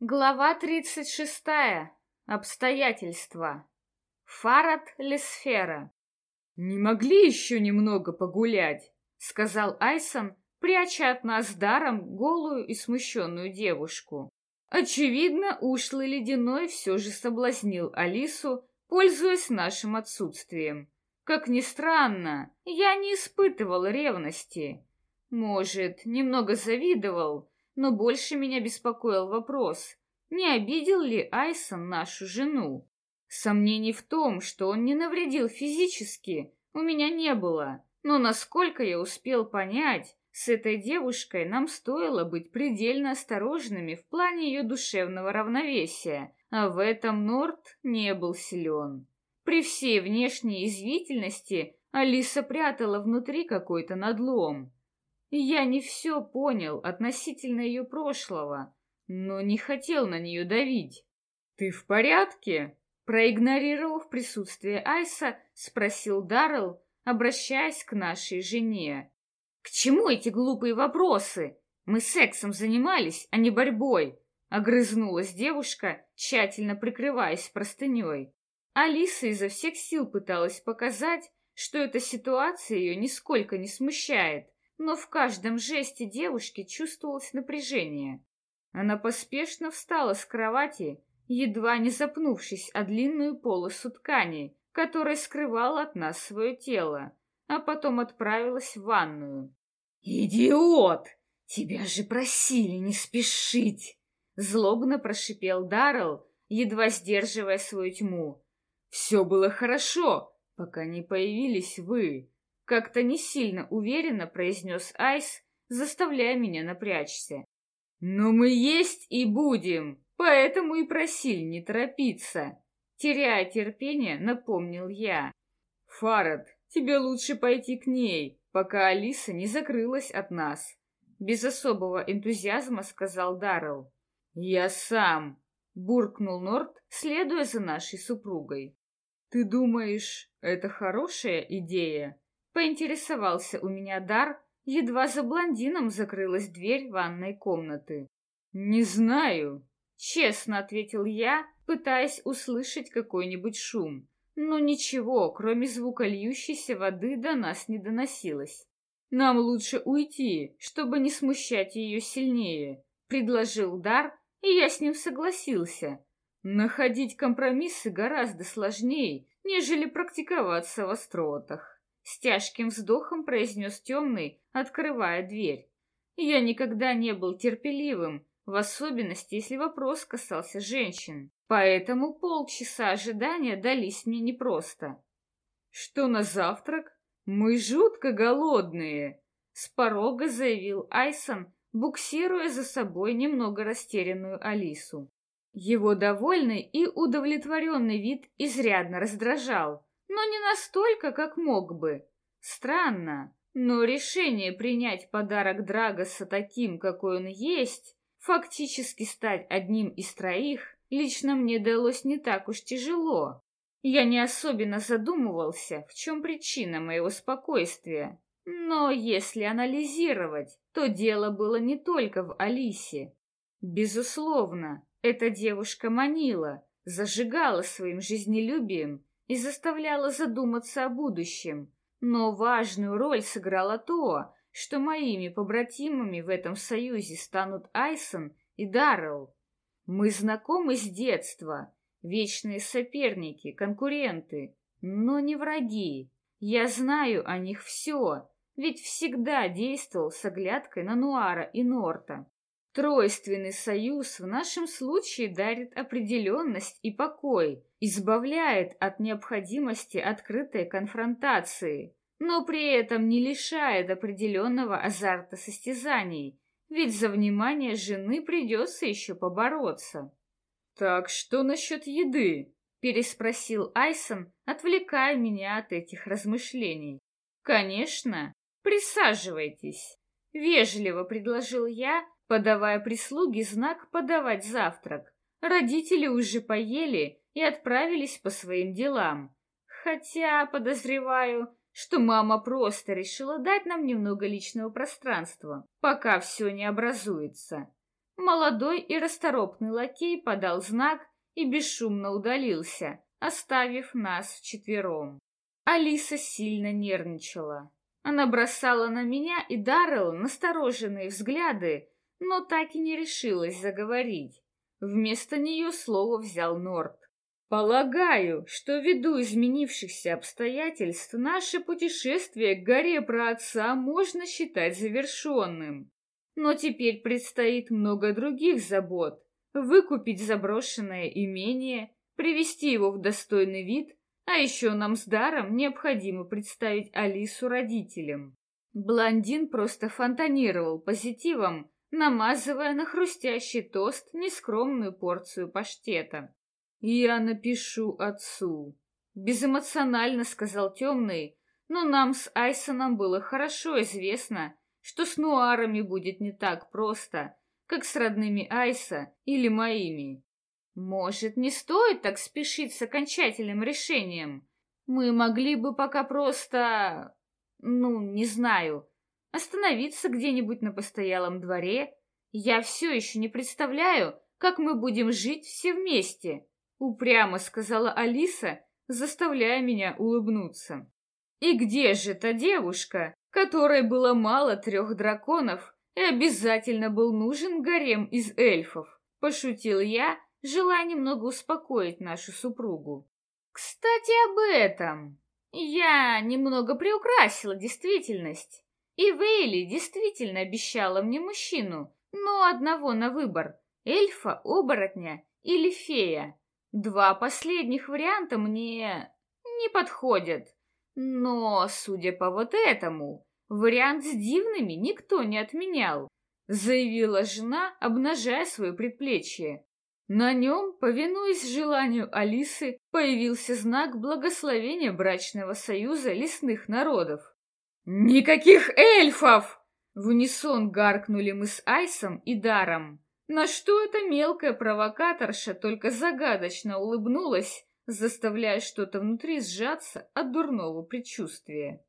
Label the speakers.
Speaker 1: Глава 36. Обстоятельства. Фарад Лесфера. «Не могли еще немного погулять?» — сказал Айсон, пряча от нас даром голую и смущенную девушку. Очевидно, ушлый ледяной все же соблазнил Алису, пользуясь нашим отсутствием. Как ни странно, я не испытывал ревности. Может, немного завидовал, но больше меня беспокоил вопрос, не обидел ли Айсон нашу жену. Сомнений в том, что он не навредил физически, у меня не было, но насколько я успел понять, с этой девушкой нам стоило быть предельно осторожными в плане ее душевного равновесия, а в этом Норт не был силен. При всей внешней извительности Алиса прятала внутри какой-то надлом. Я не все понял относительно ее прошлого, но не хотел на нее давить. «Ты в порядке?» Проигнорировав присутствие Айса, спросил Даррелл, обращаясь к нашей жене. «К чему эти глупые вопросы? Мы сексом занимались, а не борьбой!» Огрызнулась девушка, тщательно прикрываясь простыней. Алиса изо всех сил пыталась показать, что эта ситуация ее нисколько не смущает, но в каждом жесте девушки чувствовалось напряжение. Она поспешно встала с кровати, едва не запнувшись о длинную полосу ткани, которая скрывала от нас свое тело, а потом отправилась в ванную. «Идиот! Тебя же просили не спешить!» Злобно прошипел Даррелл, едва сдерживая свою тьму. «Все было хорошо, пока не появились вы. Как-то не сильно уверенно произнес Айс, заставляя меня напрячься. Но мы есть и будем, поэтому и просили не торопиться. Теряя терпение, напомнил я. Фарад, тебе лучше пойти к ней, пока Алиса не закрылась от нас. Без особого энтузиазма сказал Даррелл. Я сам, буркнул Норт, следуя за нашей супругой. Ты думаешь, это хорошая идея? Поинтересовался у меня дар, едва за блондином закрылась дверь ванной комнаты. «Не знаю», — честно ответил я, пытаясь услышать какой-нибудь шум. Но ничего, кроме звука льющейся воды, до нас не доносилось. «Нам лучше уйти, чтобы не смущать ее сильнее», — предложил Дар, и я с ним согласился. Находить компромиссы гораздо сложнее, нежели практиковаться в остротах. С тяжким вздохом произнес темный, открывая дверь. Я никогда не был терпеливым, в особенности, если вопрос касался женщин. Поэтому полчаса ожидания дались мне непросто. «Что на завтрак? Мы жутко голодные!» С порога заявил Айсон, буксируя за собой немного растерянную Алису. Его довольный и удовлетворенный вид изрядно раздражал но не настолько, как мог бы. Странно, но решение принять подарок Драгоса таким, какой он есть, фактически стать одним из троих, лично мне далось не так уж тяжело. Я не особенно задумывался, в чем причина моего спокойствия. Но если анализировать, то дело было не только в Алисе. Безусловно, эта девушка манила, зажигала своим жизнелюбием и заставляла задуматься о будущем. Но важную роль сыграло то, что моими побратимами в этом союзе станут Айсон и Даррелл. Мы знакомы с детства, вечные соперники, конкуренты, но не враги. Я знаю о них все, ведь всегда действовал с оглядкой на Нуара и Норта. Тройственный союз в нашем случае дарит определенность и покой, избавляет от необходимости открытой конфронтации, но при этом не лишает определенного азарта состязаний, ведь за внимание жены придется еще побороться. «Так что насчет еды?» — переспросил Айсон, отвлекая меня от этих размышлений. «Конечно, присаживайтесь», — вежливо предложил я, подавая прислуге знак подавать завтрак. Родители уже поели и отправились по своим делам. Хотя, подозреваю, что мама просто решила дать нам немного личного пространства, пока все не образуется. Молодой и расторопный лакей подал знак и бесшумно удалился, оставив нас вчетвером. Алиса сильно нервничала. Она бросала на меня и Даррелл настороженные взгляды, но так и не решилась заговорить. Вместо нее слово взял Норт. Полагаю, что ввиду изменившихся обстоятельств наше путешествие к горе про отца можно считать завершенным. Но теперь предстоит много других забот. Выкупить заброшенное имение, привести его в достойный вид, а еще нам с даром необходимо представить Алису родителям. Блондин просто фонтанировал позитивом, намазывая на хрустящий тост нескромную порцию паштета. «Я напишу отцу», — безэмоционально сказал темный, но нам с Айсоном было хорошо известно, что с нуарами будет не так просто, как с родными Айса или моими. Может, не стоит так спешить с окончательным решением? Мы могли бы пока просто... Ну, не знаю, остановиться где-нибудь на постоялом дворе. Я все еще не представляю, как мы будем жить все вместе, упрямо сказала Алиса, заставляя меня улыбнуться. И где же та девушка, которой было мало трех драконов и обязательно был нужен гарем из эльфов? Пошутил я, желая немного успокоить нашу супругу. Кстати, об этом. Я немного приукрасила действительность. И Вейли действительно обещала мне мужчину, но одного на выбор — эльфа, оборотня или фея. Два последних варианта мне не подходят. Но, судя по вот этому, вариант с дивными никто не отменял, заявила жена, обнажая свое предплечье. На нем, повинуясь желанию Алисы, появился знак благословения брачного союза лесных народов. «Никаких эльфов!» В унисон гаркнули мы с Айсом и Даром, на что эта мелкая провокаторша только загадочно улыбнулась, заставляя что-то внутри сжаться от дурного предчувствия.